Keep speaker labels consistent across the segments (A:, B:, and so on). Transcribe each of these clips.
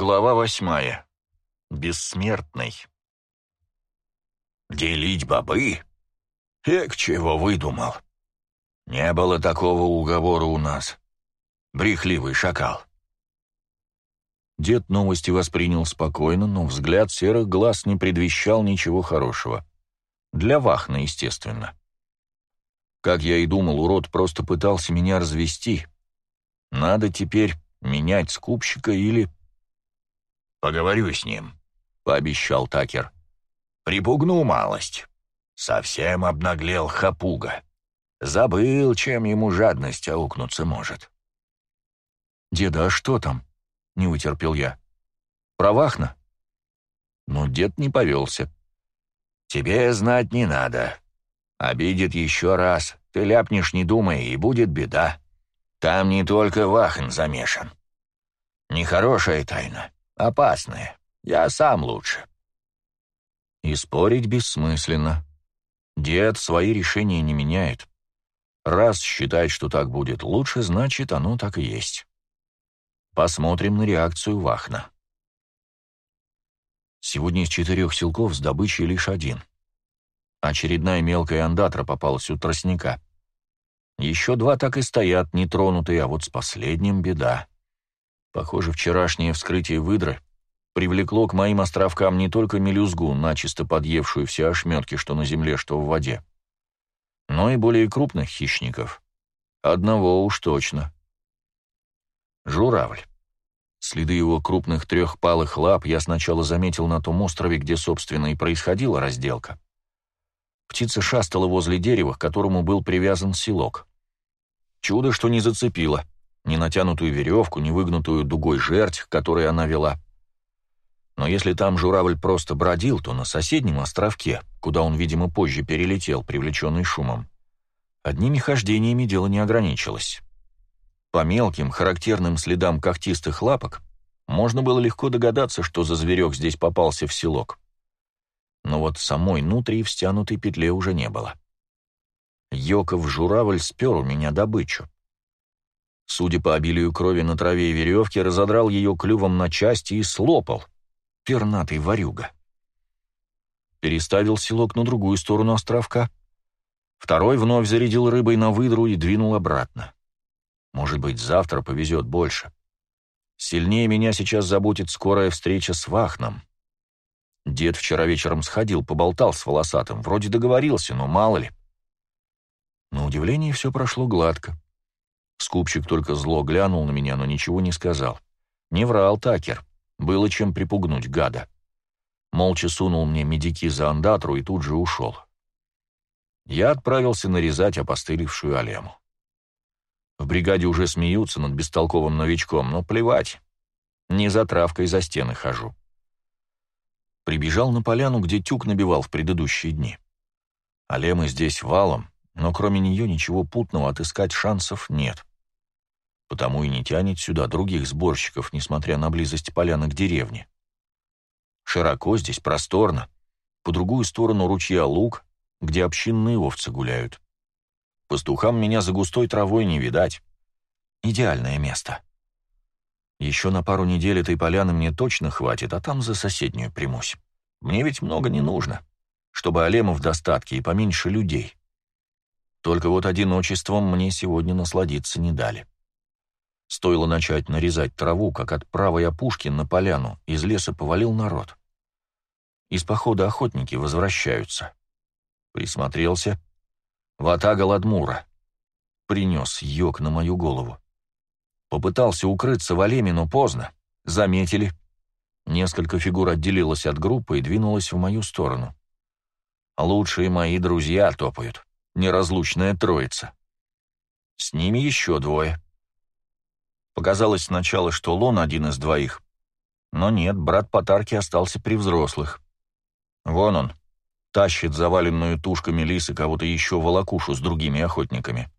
A: Глава восьмая. Бессмертный. Делить бобы? Эк, чего выдумал? Не было такого уговора у нас. Брехливый шакал.
B: Дед новости воспринял спокойно, но взгляд серых глаз не предвещал ничего хорошего. Для Вахна, естественно. Как я и думал, урод просто пытался меня развести. Надо теперь менять скупщика или
A: «Поговорю с ним», — пообещал Такер. «Припугну малость. Совсем обнаглел хапуга. Забыл, чем ему жадность аукнуться может».
B: «Деда, а что там?» — не утерпел я. «Провахна?» Но дед не повелся.
A: «Тебе знать не надо. Обидит еще раз. Ты ляпнешь, не думая, и будет беда. Там не только Вахн замешан. Нехорошая тайна. Опасные. Я сам лучше».
B: И спорить бессмысленно. Дед свои решения не меняет. Раз считает, что так будет лучше, значит, оно так и есть. Посмотрим на реакцию Вахна. Сегодня из четырех силков с добычей лишь один. Очередная мелкая андатра попалась у тростника. Еще два так и стоят, нетронутые, а вот с последним беда. Похоже, вчерашнее вскрытие выдры привлекло к моим островкам не только мелюзгу, начисто подъевшую все ошметки, что на земле, что в воде, но и более крупных хищников. Одного уж точно. Журавль. Следы его крупных трехпалых лап я сначала заметил на том острове, где, собственно, и происходила разделка. Птица шастала возле дерева, к которому был привязан селок. Чудо, что не зацепила — ни натянутую веревку, ни выгнутую дугой жерть, которой она вела. Но если там журавль просто бродил, то на соседнем островке, куда он, видимо, позже перелетел, привлеченный шумом, одними хождениями дело не ограничилось. По мелким, характерным следам когтистых лапок можно было легко догадаться, что за зверек здесь попался в селок. Но вот самой нутри в стянутой петле уже не было. Йоков журавль спер у меня добычу. Судя по обилию крови на траве и веревке, разодрал ее клювом на части и слопал. Пернатый ворюга. Переставил селок на другую сторону островка. Второй вновь зарядил рыбой на выдру и двинул обратно. Может быть, завтра повезет больше. Сильнее меня сейчас заботит скорая встреча с Вахном. Дед вчера вечером сходил, поболтал с волосатым. Вроде договорился, но мало ли. На удивление все прошло гладко. Скупщик только зло глянул на меня, но ничего не сказал. Не врал Такер. Было чем припугнуть гада. Молча сунул мне медики за андатру и тут же ушел. Я отправился нарезать опостылевшую алему. В бригаде уже смеются над бестолковым новичком, но плевать. Не за травкой за стены хожу. Прибежал на поляну, где тюк набивал в предыдущие дни. Алемы здесь валом, но кроме нее ничего путного отыскать шансов нет потому и не тянет сюда других сборщиков, несмотря на близость поляны к деревне. Широко здесь, просторно, по другую сторону ручья луг, где общинные овцы гуляют. Пастухам меня за густой травой не видать. Идеальное место. Еще на пару недель этой поляны мне точно хватит, а там за соседнюю примусь. Мне ведь много не нужно, чтобы алемов в достатке и поменьше людей. Только вот одиночеством мне сегодня насладиться не дали. Стоило начать нарезать траву, как от правой опушки на поляну из леса повалил народ. Из похода охотники возвращаются. Присмотрелся. Ватага Ладмура. Принес йог на мою голову. Попытался укрыться в алеме, но поздно. Заметили. Несколько фигур отделилось от группы и двинулось в мою сторону. Лучшие мои друзья топают. Неразлучная троица. С ними еще двое. Показалось сначала, что Лон один из двоих. Но нет, брат Потарки остался при взрослых. Вон он, тащит заваленную тушками лисы кого-то еще волокушу с другими охотниками.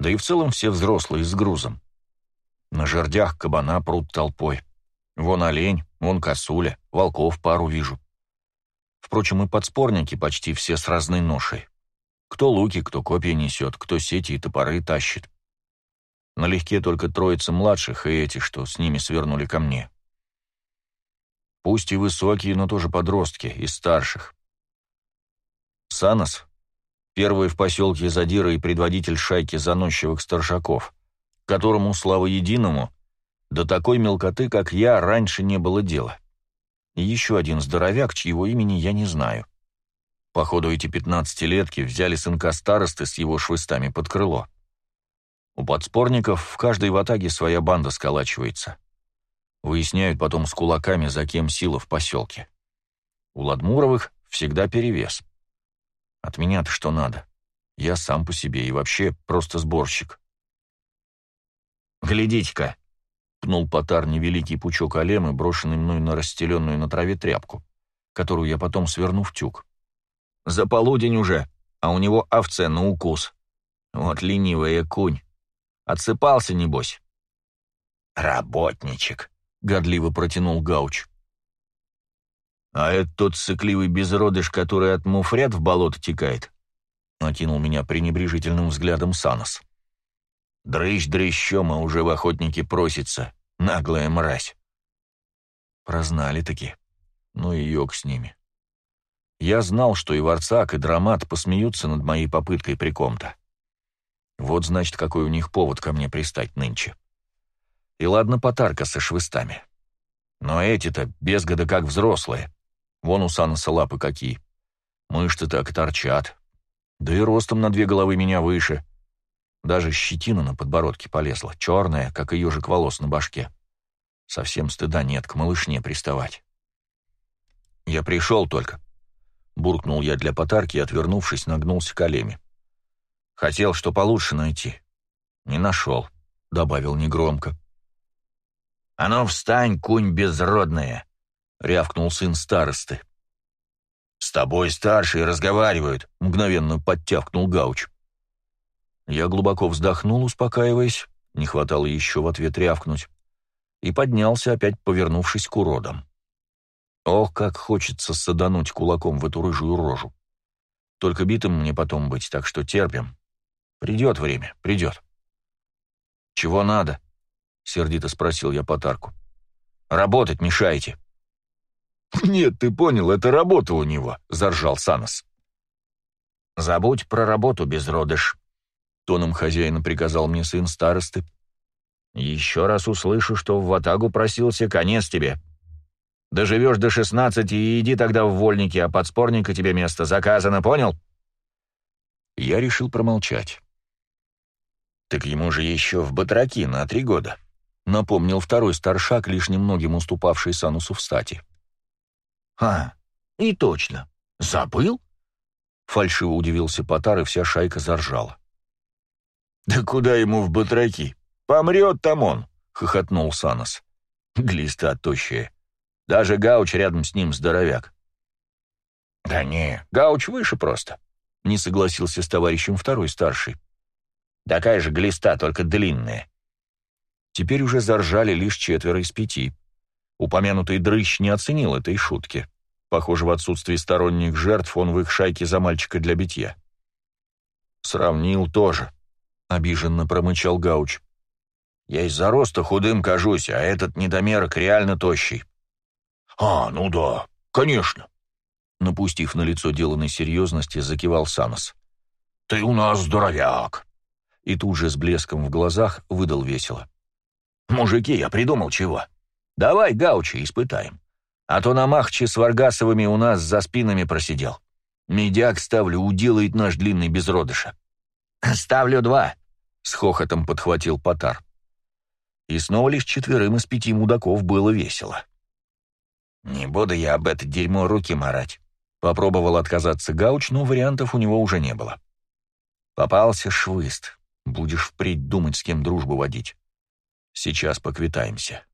B: Да и в целом все взрослые с грузом. На жердях кабана пруд толпой. Вон олень, вон косуля, волков пару вижу. Впрочем, и подспорники почти все с разной ношей. Кто луки, кто копья несет, кто сети и топоры тащит. Налегке только троица младших и эти, что с ними свернули ко мне. Пусть и высокие, но тоже подростки, из старших. Санос — первый в поселке задира и предводитель шайки заносчивых старшаков, которому, слава единому, до такой мелкоты, как я, раньше не было дела. И еще один здоровяк, чьего имени я не знаю. Походу, эти пятнадцатилетки взяли сынка старосты с его швыстами под крыло. У подспорников в каждой ватаге своя банда сколачивается. Выясняют потом с кулаками, за кем сила в поселке. У Ладмуровых всегда перевес. От меня-то что надо? Я сам по себе и вообще просто сборщик.
A: «Глядите-ка!»
B: — пнул Потар невеликий пучок алемы, брошенный мной на расстеленную на траве тряпку, которую я потом сверну в тюк.
A: «За полудень уже, а у него овце на укус. Вот ленивая кунь. Отсыпался, небось?» «Работничек», — годливо протянул Гауч. «А это тот сыкливый безродыш, который от муфрят в болото текает?» — накинул меня пренебрежительным взглядом Санос. «Дрыщ дрыщом, а уже в охотнике просится, наглая мразь».
B: Прознали-таки. Ну и йог с ними. Я знал, что и Варцак, и Драмат посмеются над моей попыткой при ком-то. Вот, значит, какой у них повод ко мне пристать нынче. И ладно потарка со швыстами. Но эти-то без года как взрослые. Вон у Саноса лапы какие. Мышцы так и торчат. Да и ростом на две головы меня выше. Даже щетина на подбородке полезла, черная, как и ежик волос на башке. Совсем стыда нет к малышне приставать. «Я пришел только», — буркнул я для потарки и, отвернувшись, нагнулся к Олеме. «Хотел, что получше найти. Не нашел», — добавил негромко.
A: «А ну встань, кунь безродная!» — рявкнул сын старосты.
B: «С тобой старшие разговаривают», — мгновенно подтявкнул Гауч. Я глубоко вздохнул, успокаиваясь, не хватало еще в ответ рявкнуть, и поднялся, опять повернувшись к уродам. Ох, как хочется садануть кулаком в эту рыжую рожу. Только битым мне потом быть, так что терпим. Придет время, придет. «Чего надо?» — сердито спросил я Потарку. «Работать мешаете».
A: «Нет, ты понял, это работа у него», — заржал Санос. «Забудь про работу, безродыш», — тоном хозяина приказал мне сын старосты. «Еще раз услышу, что в ватагу просился, конец тебе. Доживешь до шестнадцати и иди тогда в вольники, а подспорника тебе место заказано, понял?»
B: Я решил промолчать.
A: «Так ему же еще в батраки на три года», — напомнил второй старшак, лишь немногим уступавший Санусу в стати.
B: «А, и точно. Забыл?» Фальшиво удивился Потар, и вся шайка заржала.
A: «Да куда ему в батраки? Помрет там он!» — хохотнул Санос. «Глиста тощая. Даже Гауч рядом с ним здоровяк». «Да не, Гауч выше просто», — не согласился с товарищем второй старший. «Такая же глиста, только длинная».
B: Теперь уже заржали лишь четверо из пяти. Упомянутый дрыщ не оценил этой шутки. Похоже, в отсутствии сторонних жертв он в их шайке за мальчика для битья.
A: «Сравнил тоже», — обиженно промычал Гауч. «Я из-за роста худым кажусь, а этот недомерок реально тощий».
B: «А, ну да, конечно», — напустив на лицо деланной серьезности, закивал Санос. «Ты у нас здоровяк!» И тут же с блеском в глазах выдал весело.
A: «Мужики, я придумал чего. Давай гаучи испытаем. А то на Махче с Варгасовыми у нас за спинами просидел. Медяк ставлю, уделает наш длинный безродыша». «Ставлю два», — с хохотом подхватил Потар.
B: И снова лишь четверым из пяти мудаков было весело.
A: «Не буду я об это дерьмо руки марать», —
B: попробовал отказаться Гауч, но вариантов у него уже не было. «Попался швыст. Будешь впредь думать, с кем дружбу водить. Сейчас поквитаемся».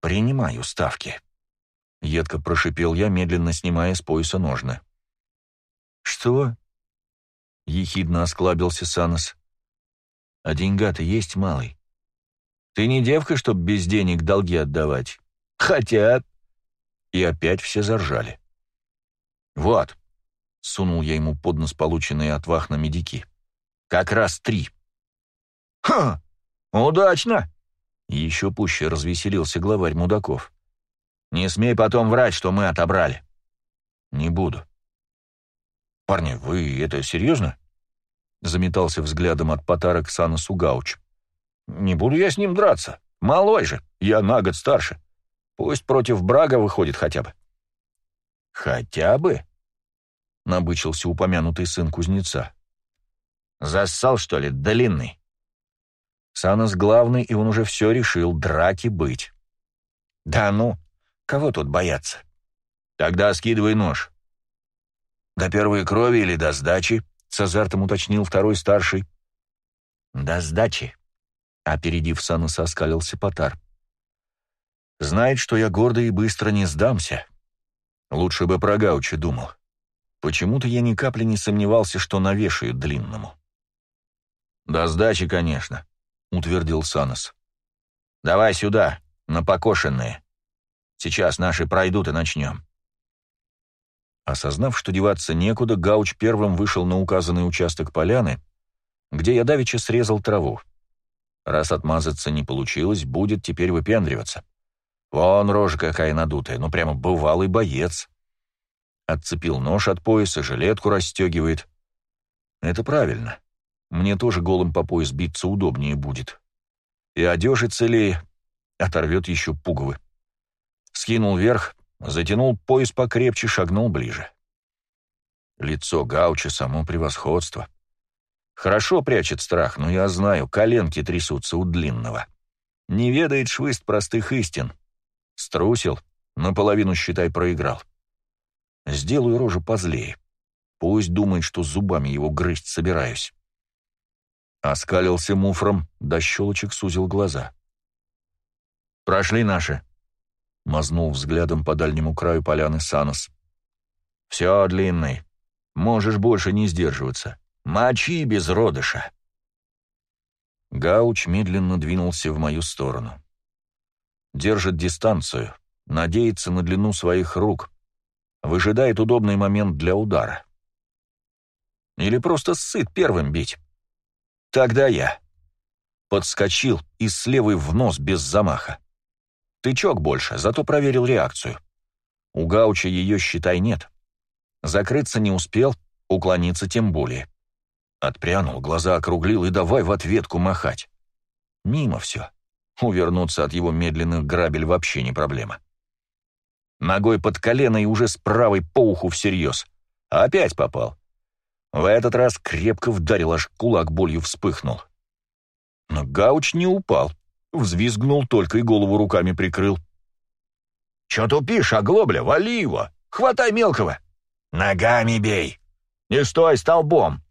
B: «Принимаю ставки», — едко прошипел я, медленно снимая с пояса ножны.
A: «Что?»
B: — ехидно осклабился Санос.
A: «А деньга-то есть, малый. Ты не девка, чтоб без денег долги отдавать. Хотя...»
B: И опять все заржали. «Вот», — сунул я ему под нос полученные от Вахна медики. «Как раз три».
A: «Ха! Удачно!»
B: Еще пуще развеселился главарь мудаков.
A: Не смей потом врать, что мы отобрали».
B: «Не буду». «Парни, вы это серьезно?» Заметался взглядом от Потара к Санасу Гауч. «Не буду я с ним драться. Малой же, я на год старше. Пусть против Брага выходит хотя бы».
A: «Хотя бы?»
B: — набычился упомянутый сын кузнеца.
A: «Зассал, что ли, длинный?»
B: Санас главный, и он уже все решил, драки быть.
A: «Да ну, кого тут бояться?»
B: «Тогда скидывай нож».
A: «До первой крови или до сдачи?»
B: — с азартом уточнил второй старший.
A: «До сдачи», — опередив Санаса, оскалился Потар.
B: «Знает, что я гордо и быстро не сдамся. Лучше бы про Гаучи думал. Почему-то я ни капли не сомневался, что навешают длинному». «До сдачи, конечно», — утвердил Санос.
A: «Давай сюда, на покошенные. Сейчас наши пройдут и начнем».
B: Осознав, что деваться некуда, Гауч первым вышел на указанный участок поляны, где я давеча срезал траву. Раз отмазаться не получилось, будет теперь выпендриваться. Вон рожа какая надутая, ну прямо бывалый боец. Отцепил нож от пояса, жилетку расстегивает. Это правильно. Мне тоже голым по пояс биться удобнее будет. И одежи целее, оторвет еще пуговы. Скинул вверх, затянул пояс покрепче, шагнул ближе. Лицо Гауча — само превосходство. Хорошо прячет страх, но я знаю, коленки трясутся у длинного. Не ведает швыст простых истин. Струсил, наполовину, считай, проиграл. Сделаю рожу позлее. Пусть думает, что зубами его грызть собираюсь. Оскалился муфром, до щелочек сузил глаза. «Прошли наши», — мазнул взглядом по дальнему краю поляны Санос. «Все, длинный, можешь больше не сдерживаться. Мочи без родыша». Гауч медленно двинулся в мою сторону. Держит дистанцию, надеется на длину своих рук, выжидает удобный момент для удара. Или просто сыт первым бить. Тогда я. Подскочил и с левой в нос без замаха. Тычок больше, зато проверил реакцию. У Гауча ее, считай, нет. Закрыться не успел, уклониться тем более. Отпрянул, глаза округлил и давай в ответку махать. Мимо все. Увернуться от его медленных грабель вообще не проблема. Ногой под колено и уже с правой по уху всерьез. Опять попал. В этот раз крепко вдарил, аж кулак болью вспыхнул. Но Гауч не упал, взвизгнул только и голову руками прикрыл.
A: «Чё тупишь, оглобля, вали его! Хватай мелкого! Ногами бей! Не стой столбом!»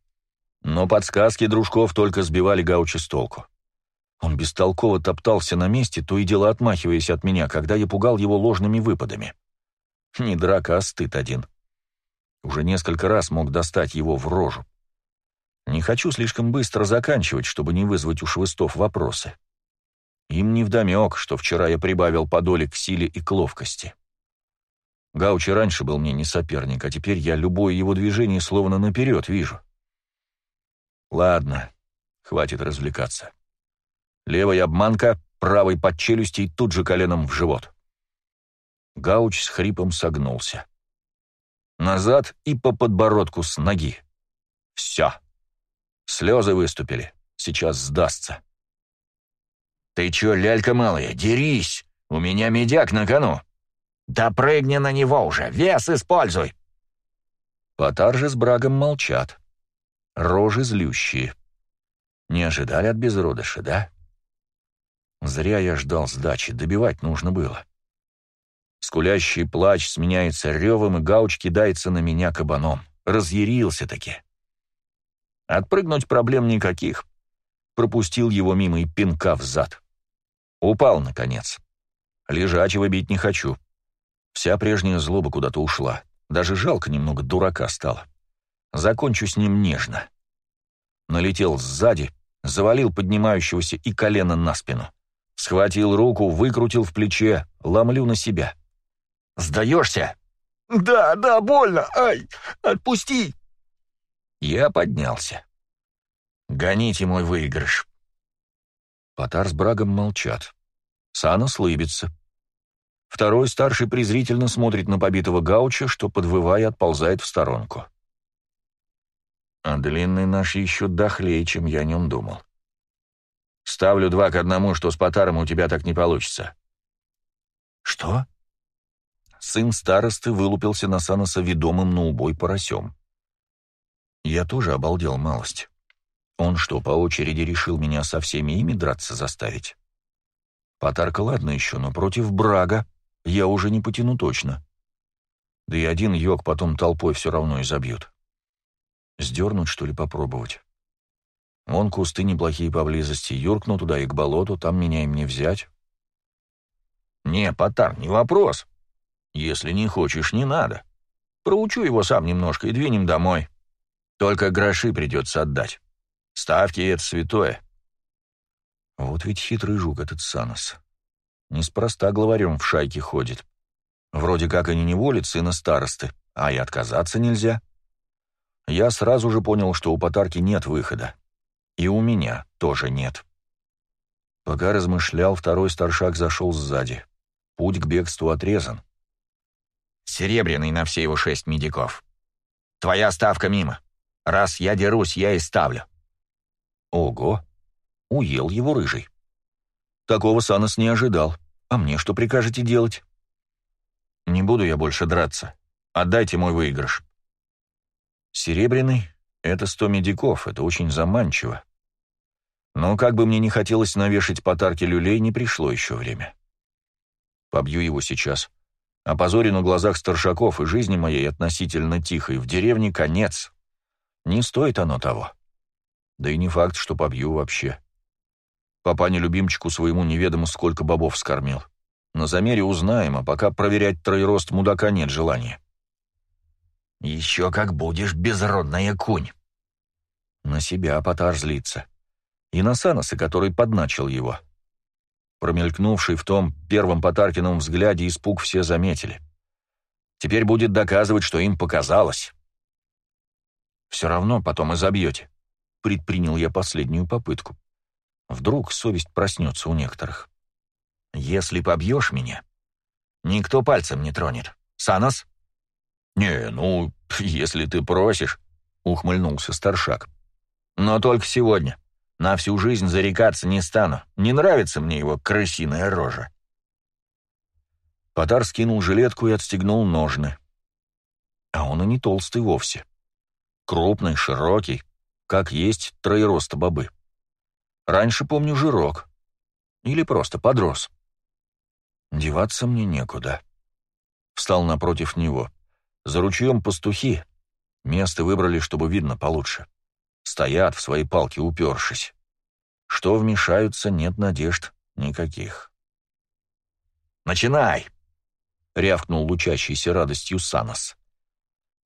B: Но подсказки дружков только сбивали Гауча с толку. Он бестолково топтался на месте, то и дело отмахиваясь от меня, когда я пугал его ложными выпадами. Не драка, а стыд один. Уже несколько раз мог достать его в рожу. Не хочу слишком быстро заканчивать, чтобы не вызвать у швыстов вопросы. Им невдомек, что вчера я прибавил по к силе и к ловкости. Гаучи раньше был мне не соперник, а теперь я любое его движение словно наперед вижу. Ладно, хватит развлекаться. Левая обманка, правой под челюсти и тут же коленом в живот. Гауч с хрипом согнулся. Назад и по подбородку с ноги. Все. Слезы выступили. Сейчас сдастся.
A: «Ты чё, лялька малая, дерись! У меня медяк на кону! Да прыгни на него уже, вес используй!»
B: Потар же с Брагом молчат. Рожи злющие. Не ожидали от безродыша, да? Зря я ждал сдачи, добивать нужно было. Скулящий плач сменяется ревом, и Гауч кидается на меня кабаном. Разъярился-таки. Отпрыгнуть проблем никаких. Пропустил его мимо и пинка в зад. Упал, наконец. Лежачего бить не хочу. Вся прежняя злоба куда-то ушла. Даже жалко немного дурака стало. Закончу с ним нежно. Налетел сзади, завалил поднимающегося и колено на спину. Схватил руку, выкрутил в плече, ломлю на себя. Сдаешься?»
A: «Да, да, больно! Ай! Отпусти!»
B: Я поднялся. «Гоните мой выигрыш». Потар с Брагом молчат. Сана слыбится. Второй старший презрительно смотрит на побитого гауча, что, подвывая, отползает в сторонку. А длинный наш еще дохлее, чем я о нем думал. Ставлю два к одному, что с Потаром у тебя так не получится. Что? Сын старосты вылупился на Саноса ведомым на убой поросем. Я тоже обалдел малость. Он что, по очереди решил меня со всеми ими драться заставить? Потарка ладно еще, но против Брага я уже не потяну точно. Да и один йог потом толпой все равно изобьют. Сдернуть, что ли, попробовать? Вон кусты неплохие поблизости, юркну туда и к болоту, там меня им не взять. Не, Потар, не вопрос. Если не хочешь, не надо. Проучу его сам немножко и двинем домой. Только гроши придется отдать. Ставки — это святое. Вот ведь хитрый жук этот Санос. Неспроста главарем в шайке ходит. Вроде как и не неволит сына старосты, а и отказаться нельзя. Я сразу же понял, что у Потарки нет выхода. И у меня тоже нет. Пока размышлял, второй старшак зашел сзади. Путь к бегству отрезан.
A: Серебряный на все его шесть медиков. Твоя ставка мимо. Раз я дерусь, я и ставлю.
B: Ого! Уел его рыжий. Такого Санос не ожидал. А мне что прикажете делать? Не буду я больше драться. Отдайте мой выигрыш. Серебряный — это сто медиков, это очень заманчиво. Но как бы мне не хотелось навешать потарки люлей, не пришло еще время. Побью его сейчас. Опозорю на глазах старшаков, и жизни моей относительно тихой в деревне конец. Не стоит оно того. Да и не факт, что побью вообще. Папаня-любимчику своему неведомо сколько бобов скормил. На замере узнаем, а пока проверять троерост мудака нет желания.
A: «Еще как будешь, безродная кунь!»
B: На себя Потар злится. И на Саноса, который подначил его. Промелькнувший в том первом Потаркином взгляде испуг все заметили. Теперь будет доказывать, что им показалось. Все равно потом и забьете. Предпринял я последнюю попытку. Вдруг совесть проснется у некоторых.
A: Если побьешь меня, никто пальцем не тронет. Санос?
B: «Не, ну, если ты просишь», — ухмыльнулся старшак.
A: «Но только сегодня. На всю жизнь зарекаться не стану. Не нравится мне его крысиная рожа».
B: Потар скинул жилетку и отстегнул ножны. А он и не толстый вовсе. Крупный, широкий, как есть троероста бобы. Раньше, помню, жирок. Или просто подрос. Деваться мне некуда. Встал напротив него. За ручьем пастухи. Место выбрали, чтобы видно получше. Стоят в свои палки упершись. Что вмешаются, нет надежд никаких.
A: «Начинай!»
B: — рявкнул лучащийся радостью Санос.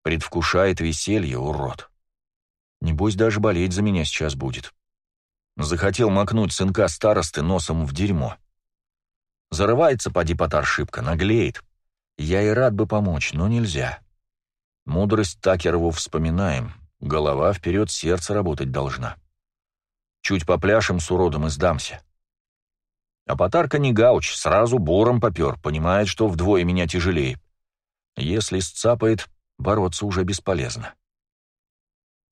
B: «Предвкушает веселье, урод. Небось, даже болеть за меня сейчас будет. Захотел макнуть сынка старосты носом в дерьмо. Зарывается поди потар шибко, наглеет. Я и рад бы помочь, но нельзя. Мудрость Такерову вспоминаем. Голова вперед, сердце работать должна. Чуть попляшем с уродом и сдамся. А Потарка не гауч, сразу бором попер, понимает, что вдвое меня тяжелее. Если сцапает, бороться уже бесполезно.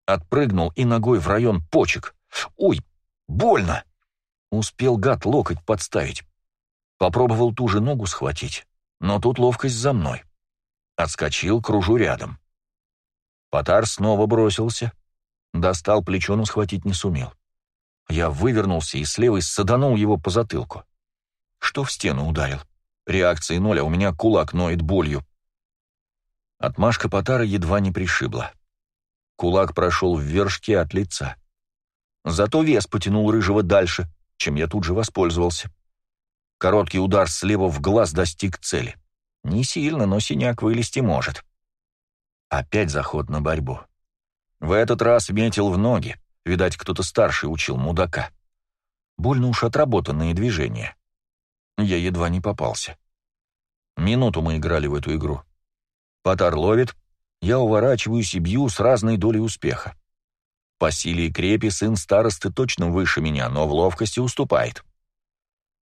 B: Отпрыгнул и ногой в район почек. Ой, больно! Успел гад локоть подставить. Попробовал ту же ногу схватить, но тут ловкость за мной. Отскочил, кружу рядом. Потар снова бросился. Достал плечо, но схватить не сумел. Я вывернулся и с левой саданул его по затылку. Что в стену ударил? Реакции ноль, а у меня кулак ноет болью. Отмашка Потара едва не пришибла. Кулак прошел в вершке от лица. Зато вес потянул Рыжего дальше, чем я тут же воспользовался. Короткий удар слева в глаз достиг цели. Не сильно, но синяк вылезти может. Опять заход на борьбу. В этот раз метил в ноги. Видать, кто-то старший учил мудака. Больно уж отработанные движения. Я едва не попался. Минуту мы играли в эту игру. Потар ловит, я уворачиваюсь и бью с разной долей успеха. По силе и крепи сын старосты точно выше меня, но в ловкости уступает.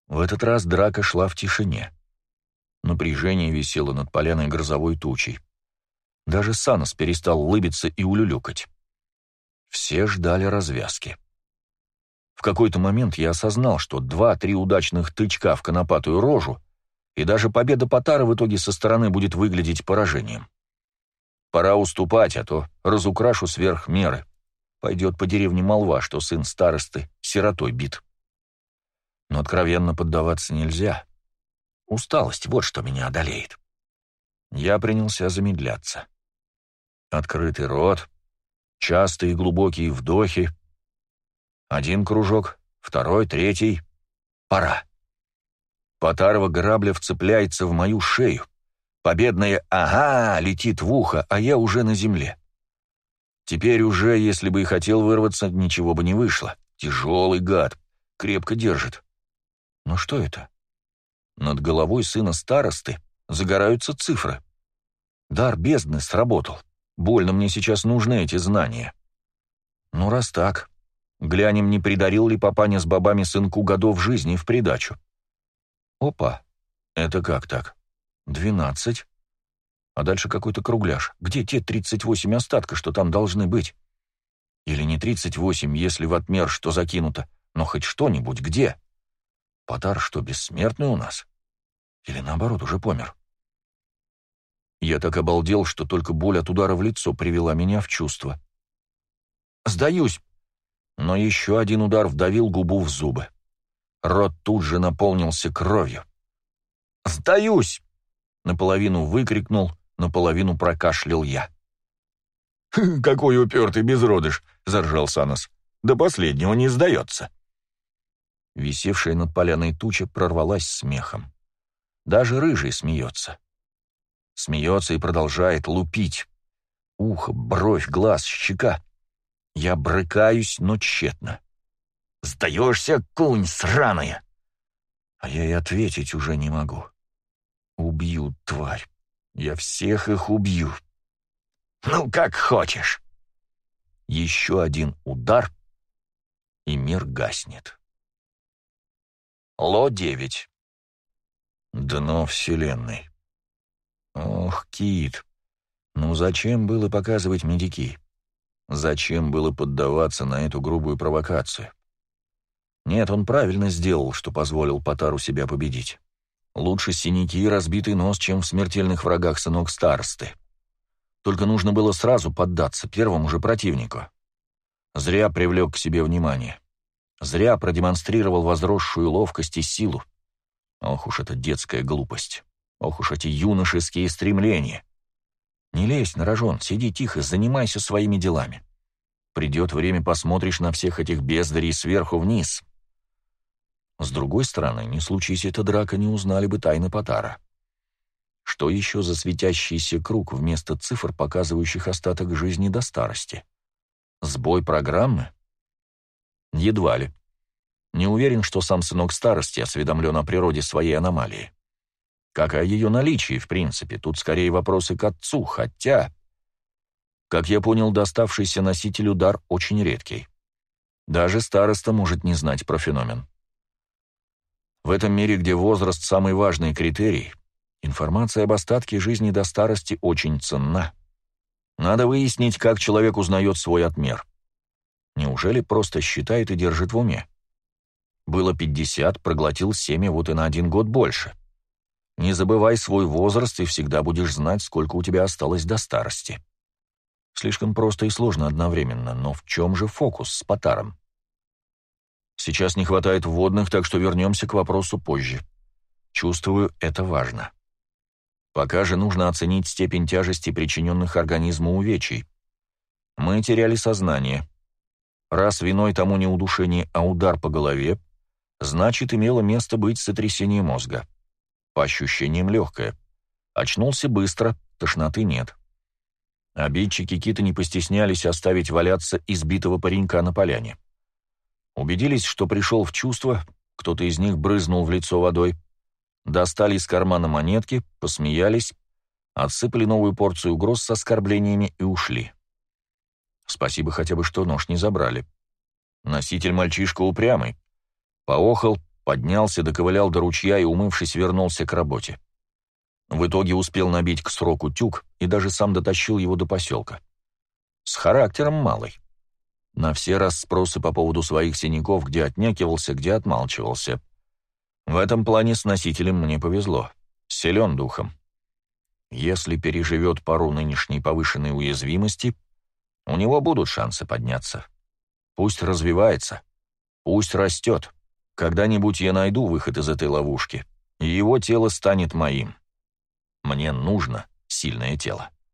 B: В этот раз драка шла в тишине. Напряжение висело над поляной грозовой тучей. Даже Санос перестал улыбиться и улюлюкать. Все ждали развязки. В какой-то момент я осознал, что два-три удачных тычка в конопатую рожу, и даже победа Потара в итоге со стороны будет выглядеть поражением. Пора уступать, а то разукрашу сверх меры. Пойдет по деревне молва, что сын старосты сиротой бит. Но откровенно поддаваться нельзя. Усталость — вот что меня одолеет. Я принялся замедляться. Открытый рот, частые глубокие вдохи. Один кружок, второй, третий. Пора. Потарова грабля вцепляется в мою шею. Победное «Ага!» летит в ухо, а я уже на земле. Теперь уже, если бы и хотел вырваться, ничего бы не вышло. Тяжелый гад, крепко держит. Но что это? Над головой сына старосты загораются цифры. Дар бездны сработал. Больно мне сейчас нужны эти знания. Ну, раз так, глянем, не придарил ли папаня с бабами сынку годов жизни в придачу. Опа, это как так? Двенадцать. А дальше какой-то кругляш. Где те тридцать восемь остатка, что там должны быть? Или не тридцать восемь, если в отмер что закинуто, но хоть что-нибудь где? Потар что, бессмертный у нас? Или наоборот, уже помер? Я так обалдел, что только боль от удара в лицо привела меня в чувство. «Сдаюсь!» Но еще один удар вдавил губу в зубы. Рот тут же наполнился кровью. «Сдаюсь!» — наполовину выкрикнул, наполовину прокашлял я.
A: «Какой упертый безродыш!» — заржал Санос. «До последнего не сдается!»
B: Висевшая над поляной туча прорвалась смехом. Даже рыжий смеется. Смеется и продолжает лупить. Ухо, бровь, глаз, щека. Я брыкаюсь, но тщетно.
A: «Сдаешься, кунь сраная!»
B: А я и ответить уже не могу. Убью, тварь. Я всех их убью.
A: Ну, как хочешь.
B: Еще один удар, и мир гаснет. Ло-9. Дно Вселенной. Ох, Кит, ну зачем было показывать медики? Зачем было поддаваться на эту грубую провокацию? Нет, он правильно сделал, что позволил Потару себя победить. Лучше синяки и разбитый нос, чем в смертельных врагах сынок старосты. Только нужно было сразу поддаться первому же противнику. Зря привлек к себе внимание. Зря продемонстрировал возросшую ловкость и силу. Ох уж эта детская глупость. Ох уж эти юношеские стремления. Не лезь на рожон, сиди тихо, занимайся своими делами. Придет время, посмотришь на всех этих бездарей сверху вниз. С другой стороны, не случись эта драка, не узнали бы тайны Потара. Что еще за светящийся круг вместо цифр, показывающих остаток жизни до старости? Сбой программы? Едва ли. Не уверен, что сам сынок старости осведомлен о природе своей аномалии. Как о ее наличии, в принципе, тут скорее вопросы к отцу, хотя... Как я понял, доставшийся носителю дар очень редкий. Даже староста может не знать про феномен. В этом мире, где возраст — самый важный критерий, информация об остатке жизни до старости очень ценна. Надо выяснить, как человек узнает свой отмер. Неужели просто считает и держит в уме? Было 50, проглотил семя вот и на один год больше. — не забывай свой возраст, и всегда будешь знать, сколько у тебя осталось до старости. Слишком просто и сложно одновременно, но в чем же фокус с Потаром? Сейчас не хватает вводных, так что вернемся к вопросу позже. Чувствую, это важно. Пока же нужно оценить степень тяжести причиненных организму увечий. Мы теряли сознание. Раз виной тому не удушение, а удар по голове, значит, имело место быть сотрясение мозга. По ощущениям легкое. Очнулся быстро, тошноты нет. Обидчики Кита не постеснялись оставить валяться избитого паренька на поляне. Убедились, что пришел в чувство, кто-то из них брызнул в лицо водой, достали из кармана монетки, посмеялись, отсыпали новую порцию угроз с оскорблениями и ушли. Спасибо хотя бы, что нож не забрали. Носитель мальчишка упрямый. Поохал, Поднялся, доковылял до ручья и, умывшись, вернулся к работе. В итоге успел набить к сроку тюк и даже сам дотащил его до поселка. С характером малый. На все расспросы по поводу своих синяков, где отнякивался, где отмалчивался. В этом плане с носителем мне повезло. Силен духом. Если переживет пару нынешней повышенной уязвимости, у него будут шансы подняться. Пусть развивается, пусть растет. Когда-нибудь я найду выход из этой ловушки, и его тело станет моим. Мне нужно сильное тело.